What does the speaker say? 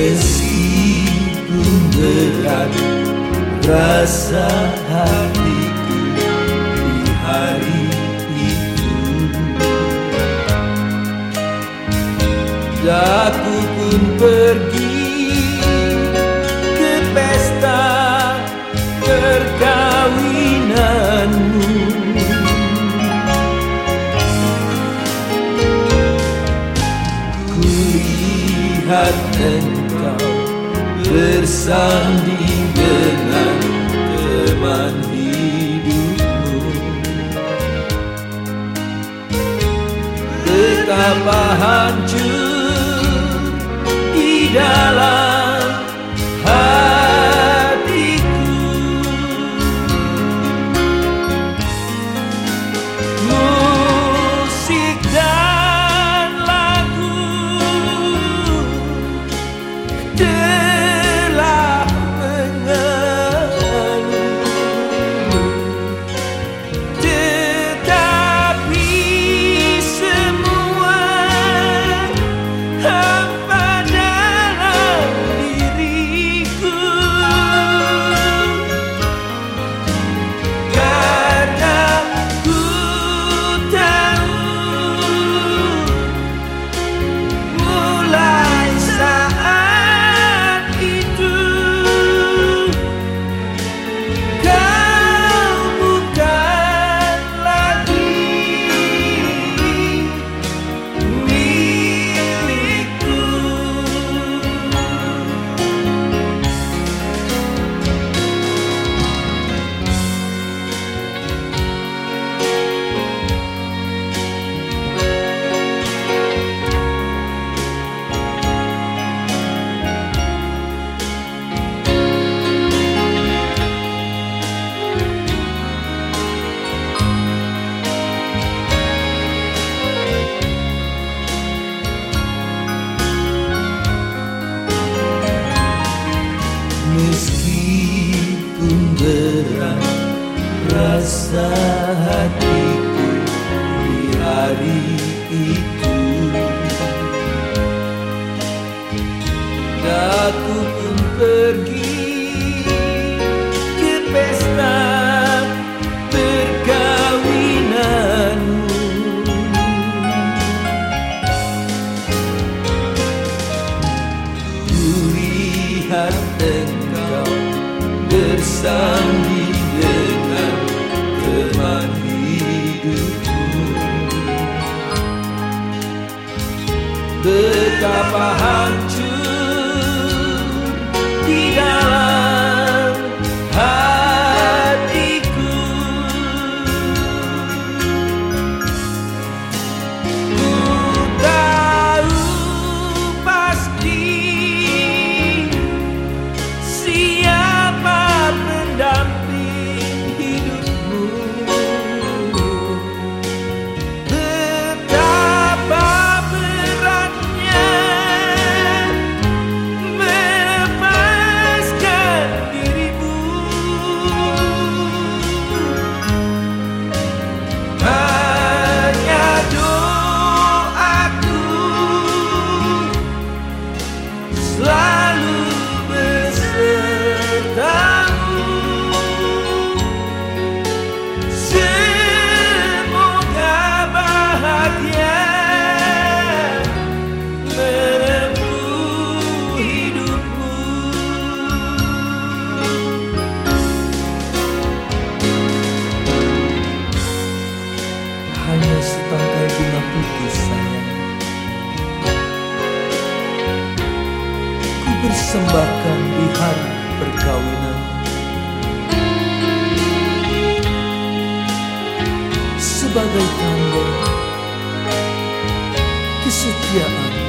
Meskipun berat rasa hatiku di hari itu Aku pun pergi ke pesta perkawinanmu Kulihat engkau bersanding dengan teman hidupmu. Betapa hancur di dalam Meskipun berat rasa hatiku di hari itu. Aku pun pergi ke pesta perkawinanmu. Kulihat engkau bersanding dengan teman hidupmu Betapa hancur persembahkan di hari perkawinan. Sebagai tanda kesetiaan